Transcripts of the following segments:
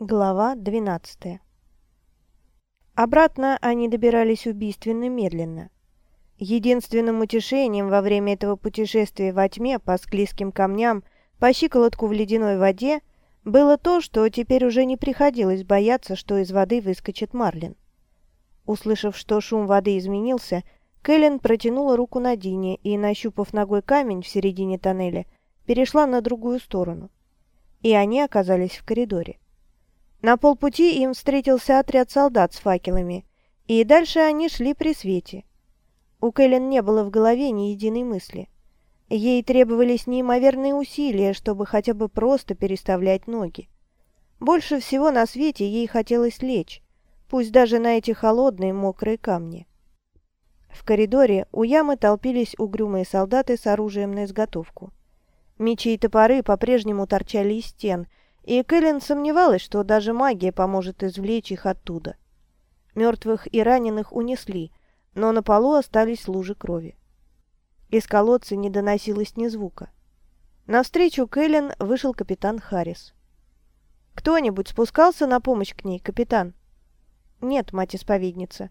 Глава 12 Обратно они добирались убийственно медленно. Единственным утешением во время этого путешествия во тьме по склизким камням, по щиколотку в ледяной воде, было то, что теперь уже не приходилось бояться, что из воды выскочит Марлин. Услышав, что шум воды изменился, Кэлен протянула руку на Дине и, нащупав ногой камень в середине тоннеля, перешла на другую сторону. И они оказались в коридоре. На полпути им встретился отряд солдат с факелами, и дальше они шли при свете. У Кэлен не было в голове ни единой мысли. Ей требовались неимоверные усилия, чтобы хотя бы просто переставлять ноги. Больше всего на свете ей хотелось лечь, пусть даже на эти холодные мокрые камни. В коридоре у ямы толпились угрюмые солдаты с оружием на изготовку. Мечи и топоры по-прежнему торчали из стен, и Кэлен сомневалась, что даже магия поможет извлечь их оттуда. Мертвых и раненых унесли, но на полу остались лужи крови. Из колодца не доносилось ни звука. Навстречу Кэлен вышел капитан Харрис. «Кто-нибудь спускался на помощь к ней, капитан?» «Нет, мать-исповедница».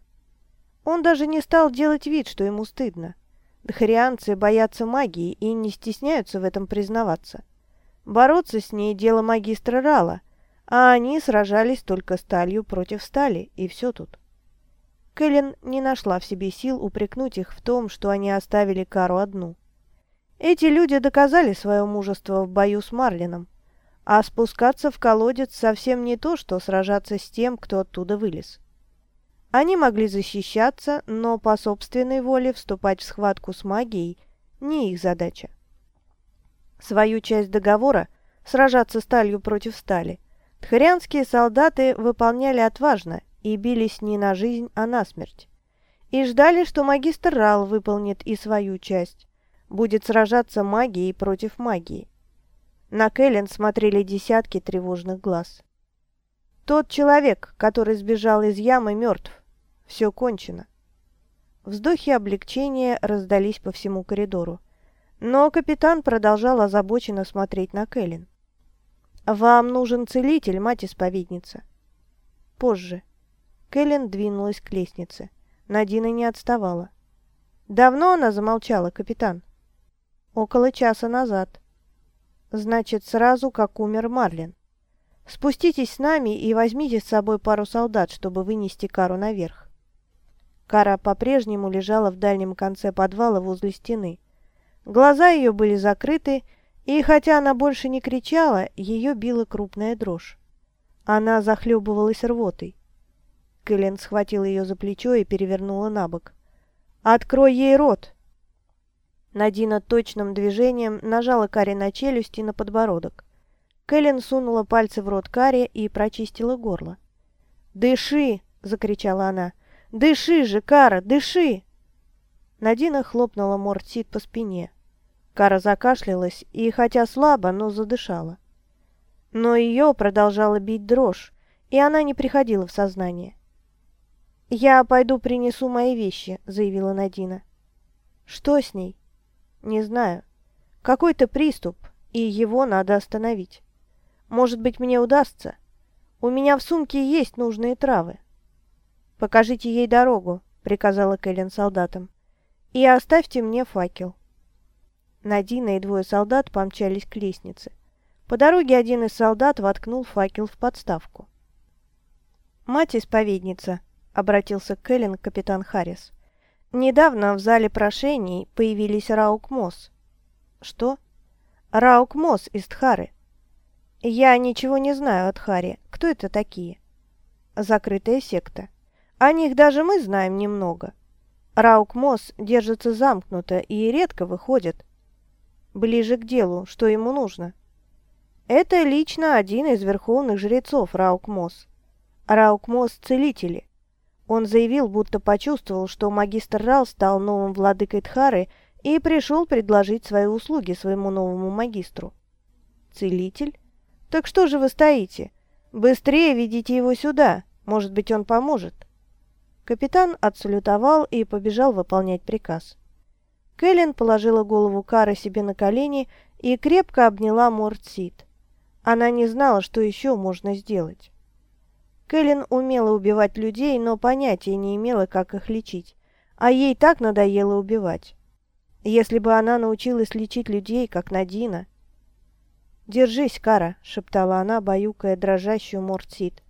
Он даже не стал делать вид, что ему стыдно. Дхарианцы боятся магии и не стесняются в этом признаваться. Бороться с ней – дело магистра Рала, а они сражались только сталью против стали, и все тут. Кэлен не нашла в себе сил упрекнуть их в том, что они оставили Кару одну. Эти люди доказали свое мужество в бою с Марлином, а спускаться в колодец совсем не то, что сражаться с тем, кто оттуда вылез. Они могли защищаться, но по собственной воле вступать в схватку с магией – не их задача. Свою часть договора – сражаться сталью против стали – тхарианские солдаты выполняли отважно и бились не на жизнь, а на смерть. И ждали, что магистр Рал выполнит и свою часть – будет сражаться магией против магии. На Кэлен смотрели десятки тревожных глаз. Тот человек, который сбежал из ямы, мертв. Все кончено. Вздохи облегчения раздались по всему коридору. Но капитан продолжал озабоченно смотреть на Кэлен. «Вам нужен целитель, мать-исповедница». «Позже». Кэлен двинулась к лестнице. Надина не отставала. «Давно она замолчала, капитан?» «Около часа назад». «Значит, сразу, как умер Марлин. Спуститесь с нами и возьмите с собой пару солдат, чтобы вынести Кару наверх». Кара по-прежнему лежала в дальнем конце подвала возле стены. Глаза ее были закрыты, и хотя она больше не кричала, ее била крупная дрожь. Она захлебывалась рвотой. Кэлен схватила ее за плечо и перевернула на бок. «Открой ей рот!» Надина точным движением нажала Каре на челюсть и на подбородок. Кэлен сунула пальцы в рот Каре и прочистила горло. «Дыши!» — закричала она. «Дыши же, Кара, дыши!» Надина хлопнула Мортсит по спине. Кара закашлялась и, хотя слабо, но задышала. Но ее продолжала бить дрожь, и она не приходила в сознание. «Я пойду принесу мои вещи», — заявила Надина. «Что с ней?» «Не знаю. Какой-то приступ, и его надо остановить. Может быть, мне удастся. У меня в сумке есть нужные травы». «Покажите ей дорогу», — приказала Кэлен солдатам. «И оставьте мне факел». Надина и двое солдат помчались к лестнице. По дороге один из солдат воткнул факел в подставку. «Мать-исповедница», — обратился к капитан Харрис. «Недавно в зале прошений появились Раук Мосс». «Что?» «Раук Мосс из Тхары». «Я ничего не знаю о Тхаре. Кто это такие?» «Закрытая секта. О них даже мы знаем немного. Раук Мосс держится замкнуто и редко выходит ближе к делу, что ему нужно. Это лично один из верховных жрецов Раукмос. Раукмос – целители. Он заявил, будто почувствовал, что магистр Рал стал новым владыкой Тхары и пришел предложить свои услуги своему новому магистру. Целитель? Так что же вы стоите? Быстрее ведите его сюда, может быть, он поможет. Капитан отсалютовал и побежал выполнять приказ. Кэлен положила голову Кары себе на колени и крепко обняла Мортсит. Она не знала, что еще можно сделать. Кэлен умела убивать людей, но понятия не имела, как их лечить. А ей так надоело убивать. Если бы она научилась лечить людей, как Надина... «Держись, Кара», — шептала она, баюкая дрожащую Мортсит.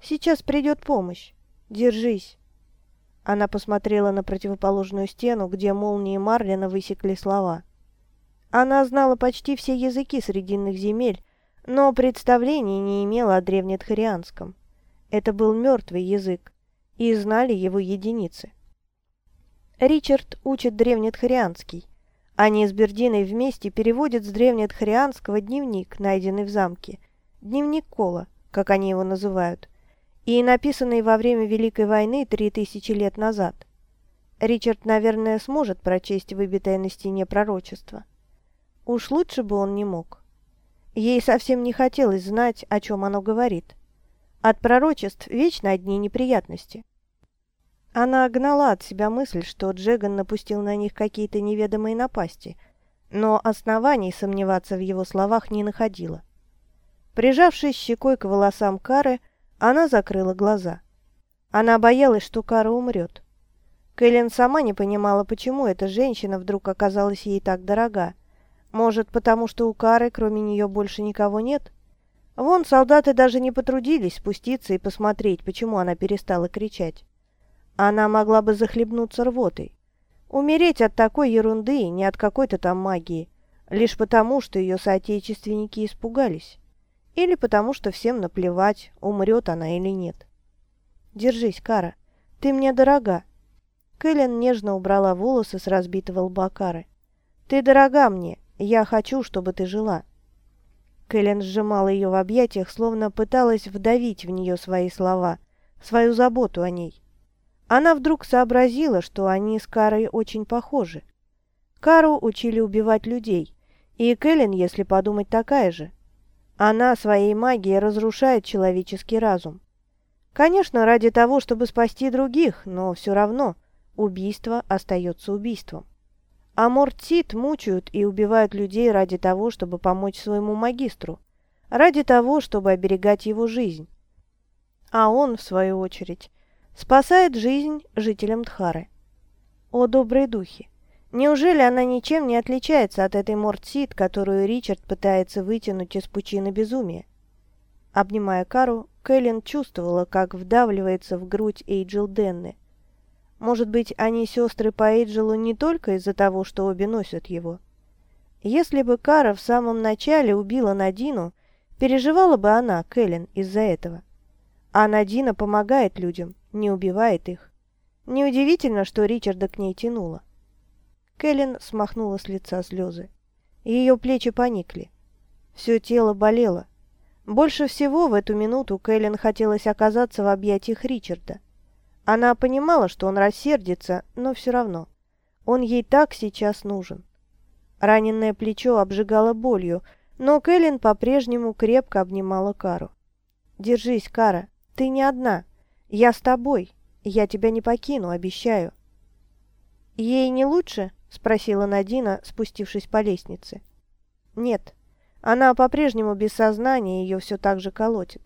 «Сейчас придет помощь. Держись». Она посмотрела на противоположную стену, где молнии Марлина высекли слова. Она знала почти все языки срединных земель, но представления не имела о древнетхарианском. Это был мертвый язык, и знали его единицы. Ричард учит древнетхарианский. Они с Бердиной вместе переводят с древнетхарианского дневник, найденный в замке. Дневник Кола, как они его называют и написанный во время Великой войны три тысячи лет назад. Ричард, наверное, сможет прочесть выбитое на стене пророчество. Уж лучше бы он не мог. Ей совсем не хотелось знать, о чем оно говорит. От пророчеств вечно одни неприятности. Она гнала от себя мысль, что Джеган напустил на них какие-то неведомые напасти, но оснований сомневаться в его словах не находила. Прижавшись щекой к волосам Кары, она закрыла глаза. Она боялась, что Кара умрет. Кэлен сама не понимала, почему эта женщина вдруг оказалась ей так дорога. Может, потому что у Кары кроме нее больше никого нет? Вон солдаты даже не потрудились спуститься и посмотреть, почему она перестала кричать. Она могла бы захлебнуться рвотой. Умереть от такой ерунды, не от какой-то там магии, лишь потому, что ее соотечественники испугались. Или потому что всем наплевать, умрет она или нет. Держись, Кара, ты мне дорога. Кэлен нежно убрала волосы с разбитого лба Кары. Ты дорога мне, я хочу, чтобы ты жила. Кэлен сжимала ее в объятиях, словно пыталась вдавить в нее свои слова, свою заботу о ней. Она вдруг сообразила, что они с Карой очень похожи. Кару учили убивать людей, и Кэлен, если подумать, такая же – она своей магией разрушает человеческий разум. Конечно, ради того, чтобы спасти других, но все равно убийство остается убийством. А Мортсит мучают и убивают людей ради того, чтобы помочь своему магистру, ради того, чтобы оберегать его жизнь. А он, в свою очередь, спасает жизнь жителям Дхары. О, добрые духи! Неужели она ничем не отличается от этой Мортсид, которую Ричард пытается вытянуть из пучины безумия? Обнимая Кару, Кэлен чувствовала, как вдавливается в грудь Эйджел Денны. Может быть, они сестры по Эйджелу не только из-за того, что обе носят его. Если бы Кара в самом начале убила Надину, переживала бы она, Кэлен, из-за этого. А Надина помогает людям, не убивает их. Неудивительно, что Ричарда к ней тянуло. Кэлен смахнула с лица слезы. Ее плечи поникли. Все тело болело. Больше всего в эту минуту Кэлен хотелось оказаться в объятиях Ричарда. Она понимала, что он рассердится, но все равно. Он ей так сейчас нужен. Раненное плечо обжигало болью, но Кэлен по-прежнему крепко обнимала Кару. «Держись, Кара, ты не одна. Я с тобой. Я тебя не покину, обещаю». «Ей не лучше?» – спросила Надина, спустившись по лестнице. «Нет, она по-прежнему без сознания, ее все так же колотит».